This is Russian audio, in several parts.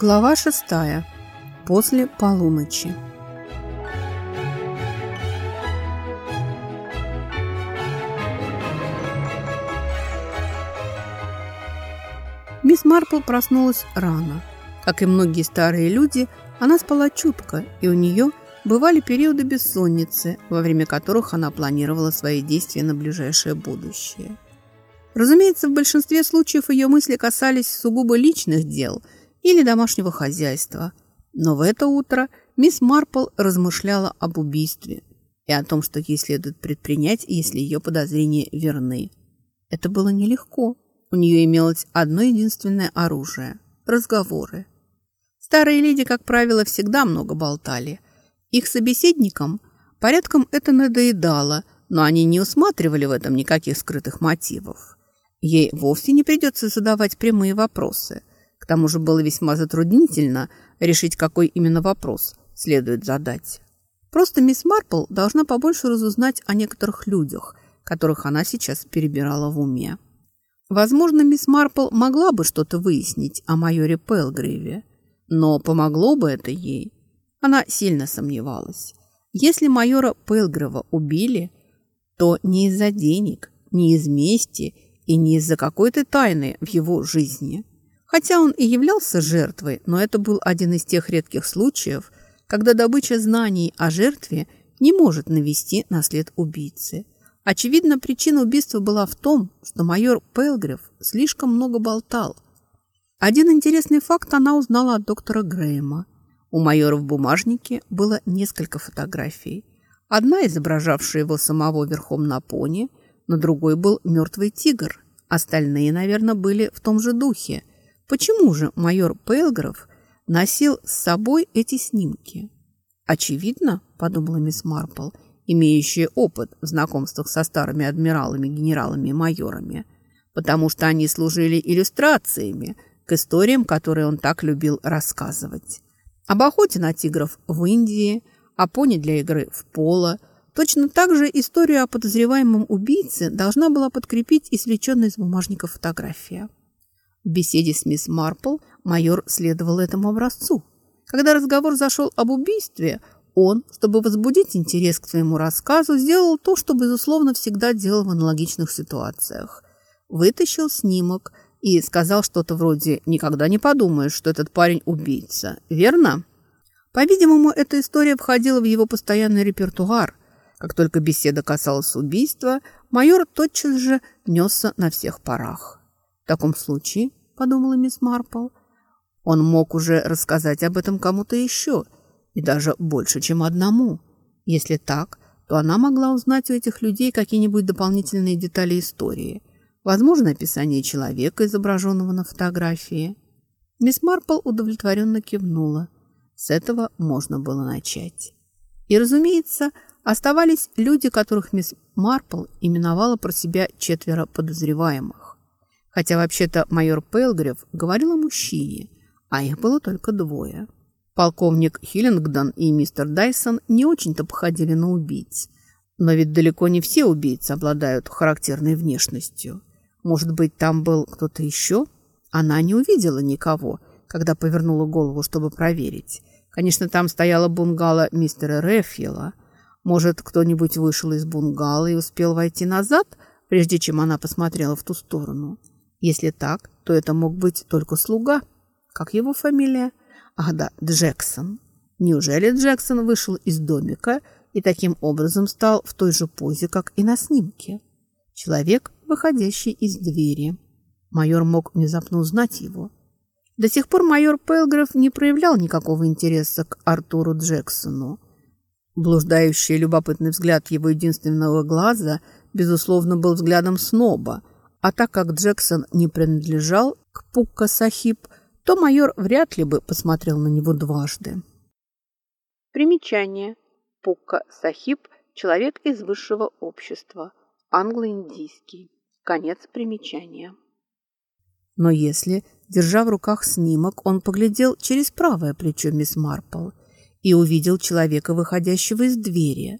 Глава шестая. После полуночи. Мисс Марпл проснулась рано. Как и многие старые люди, она спала чутко, и у нее бывали периоды бессонницы, во время которых она планировала свои действия на ближайшее будущее. Разумеется, в большинстве случаев ее мысли касались сугубо личных дел – или домашнего хозяйства. Но в это утро мисс Марпл размышляла об убийстве и о том, что ей следует предпринять, если ее подозрения верны. Это было нелегко. У нее имелось одно единственное оружие – разговоры. Старые леди, как правило, всегда много болтали. Их собеседникам порядком это надоедало, но они не усматривали в этом никаких скрытых мотивов. Ей вовсе не придется задавать прямые вопросы – тому же было весьма затруднительно решить, какой именно вопрос следует задать. Просто мисс Марпл должна побольше разузнать о некоторых людях, которых она сейчас перебирала в уме. Возможно, мисс Марпл могла бы что-то выяснить о майоре Пелгриве, но помогло бы это ей? Она сильно сомневалась. Если майора Пелгрива убили, то не из-за денег, не из мести и не из-за какой-то тайны в его жизни – Хотя он и являлся жертвой, но это был один из тех редких случаев, когда добыча знаний о жертве не может навести на след убийцы. Очевидно, причина убийства была в том, что майор Пелгрев слишком много болтал. Один интересный факт она узнала от доктора Грэема. У майора в бумажнике было несколько фотографий. Одна, изображавшая его самого верхом на пони, на другой был мертвый тигр. Остальные, наверное, были в том же духе – Почему же майор Пелгров носил с собой эти снимки? Очевидно, подумала мисс Марпл, имеющая опыт в знакомствах со старыми адмиралами, генералами и майорами, потому что они служили иллюстрациями к историям, которые он так любил рассказывать. Об охоте на тигров в Индии, о пони для игры в поло. Точно так же историю о подозреваемом убийце должна была подкрепить извлеченная из бумажника фотография. В беседе с мисс Марпл майор следовал этому образцу. Когда разговор зашел об убийстве, он, чтобы возбудить интерес к своему рассказу, сделал то, что, безусловно, всегда делал в аналогичных ситуациях. Вытащил снимок и сказал что-то вроде «Никогда не подумаешь, что этот парень убийца». Верно? По-видимому, эта история входила в его постоянный репертуар. Как только беседа касалась убийства, майор тотчас же несся на всех парах. Таком случае, подумала мисс Марпл, он мог уже рассказать об этом кому-то еще, и даже больше, чем одному. Если так, то она могла узнать у этих людей какие-нибудь дополнительные детали истории. Возможно, описание человека, изображенного на фотографии. Мисс Марпл удовлетворенно кивнула. С этого можно было начать. И, разумеется, оставались люди, которых мисс Марпл именовала про себя четверо подозреваемых. Хотя вообще-то майор Пелгрев говорил о мужчине, а их было только двое. Полковник Хиллингдон и мистер Дайсон не очень-то походили на убийц. Но ведь далеко не все убийцы обладают характерной внешностью. Может быть, там был кто-то еще? Она не увидела никого, когда повернула голову, чтобы проверить. Конечно, там стояла бунгало мистера Реффила. Может, кто-нибудь вышел из бунгало и успел войти назад, прежде чем она посмотрела в ту сторону. Если так, то это мог быть только слуга. Как его фамилия? Ах да, Джексон. Неужели Джексон вышел из домика и таким образом стал в той же позе, как и на снимке? Человек, выходящий из двери. Майор мог внезапно узнать его. До сих пор майор Пелграф не проявлял никакого интереса к Артуру Джексону. Блуждающий любопытный взгляд его единственного глаза, безусловно, был взглядом сноба – а так как Джексон не принадлежал к Пукка Сахиб, то майор вряд ли бы посмотрел на него дважды. Примечание. Пукка Сахиб – человек из высшего общества, англо-индийский. Конец примечания. Но если, держа в руках снимок, он поглядел через правое плечо мисс Марпл и увидел человека, выходящего из двери,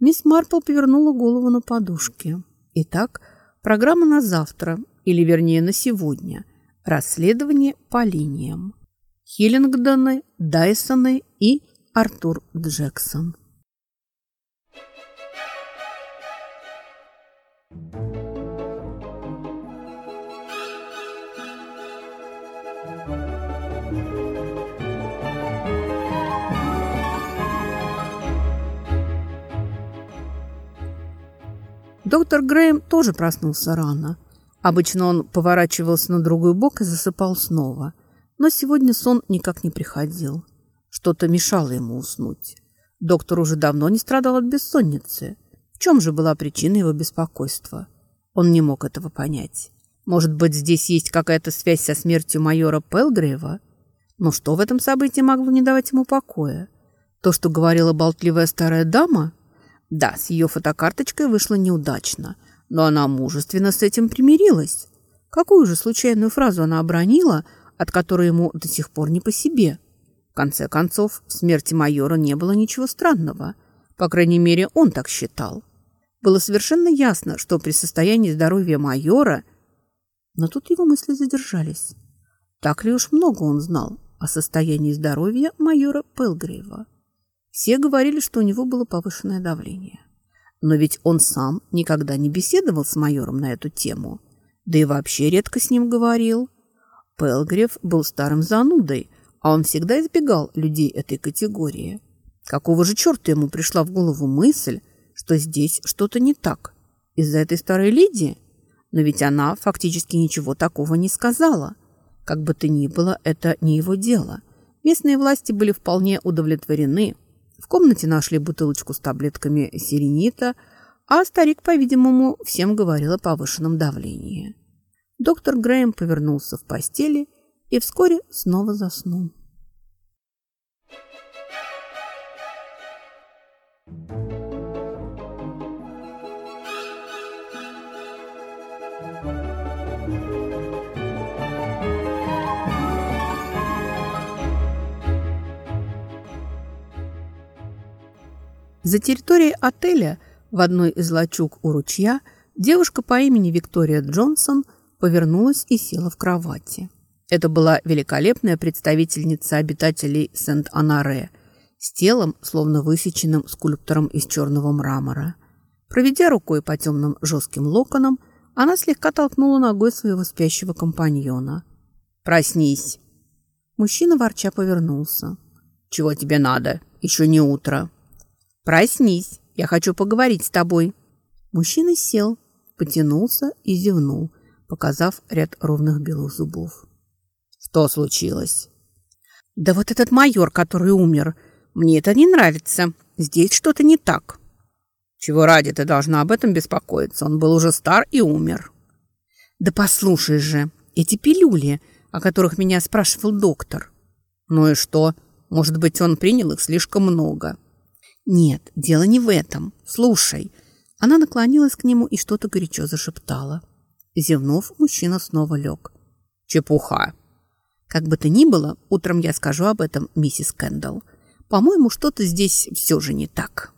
мисс Марпл повернула голову на подушке. Итак, Программа на завтра, или вернее на сегодня. Расследование по линиям. Хиллингдоны, Дайсоны и Артур Джексон. Доктор Грэем тоже проснулся рано. Обычно он поворачивался на другой бок и засыпал снова. Но сегодня сон никак не приходил. Что-то мешало ему уснуть. Доктор уже давно не страдал от бессонницы. В чем же была причина его беспокойства? Он не мог этого понять. Может быть, здесь есть какая-то связь со смертью майора Пелгрейва? Но что в этом событии могло не давать ему покоя? То, что говорила болтливая старая дама – да, с ее фотокарточкой вышло неудачно, но она мужественно с этим примирилась. Какую же случайную фразу она обронила, от которой ему до сих пор не по себе? В конце концов, в смерти майора не было ничего странного. По крайней мере, он так считал. Было совершенно ясно, что при состоянии здоровья майора... Но тут его мысли задержались. Так ли уж много он знал о состоянии здоровья майора Пелгрейва? Все говорили, что у него было повышенное давление. Но ведь он сам никогда не беседовал с майором на эту тему. Да и вообще редко с ним говорил. Пелгрев был старым занудой, а он всегда избегал людей этой категории. Какого же черта ему пришла в голову мысль, что здесь что-то не так? Из-за этой старой Лидии? Но ведь она фактически ничего такого не сказала. Как бы то ни было, это не его дело. Местные власти были вполне удовлетворены – в комнате нашли бутылочку с таблетками сиренита, а старик, по-видимому, всем говорил о повышенном давлении. Доктор Грэем повернулся в постели и вскоре снова заснул. За территорией отеля в одной из лачуг у ручья девушка по имени Виктория Джонсон повернулась и села в кровати. Это была великолепная представительница обитателей Сент-Анаре с телом, словно высеченным скульптором из черного мрамора. Проведя рукой по темным жестким локонам, она слегка толкнула ногой своего спящего компаньона. «Проснись!» Мужчина ворча повернулся. «Чего тебе надо? Еще не утро!» «Проснись, я хочу поговорить с тобой». Мужчина сел, потянулся и зевнул, показав ряд ровных белых зубов. «Что случилось?» «Да вот этот майор, который умер. Мне это не нравится. Здесь что-то не так». «Чего ради ты должна об этом беспокоиться? Он был уже стар и умер». «Да послушай же, эти пилюли, о которых меня спрашивал доктор». «Ну и что? Может быть, он принял их слишком много». «Нет, дело не в этом. Слушай». Она наклонилась к нему и что-то горячо зашептала. Зевнув, мужчина снова лег. «Чепуха!» «Как бы то ни было, утром я скажу об этом миссис Кэндалл. По-моему, что-то здесь все же не так».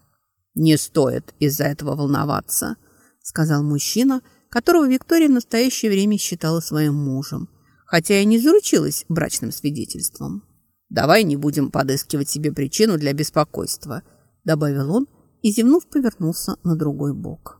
«Не стоит из-за этого волноваться», — сказал мужчина, которого Виктория в настоящее время считала своим мужем, хотя и не заручилась брачным свидетельством. «Давай не будем подыскивать себе причину для беспокойства» добавил он и, зевнув, повернулся на другой бок.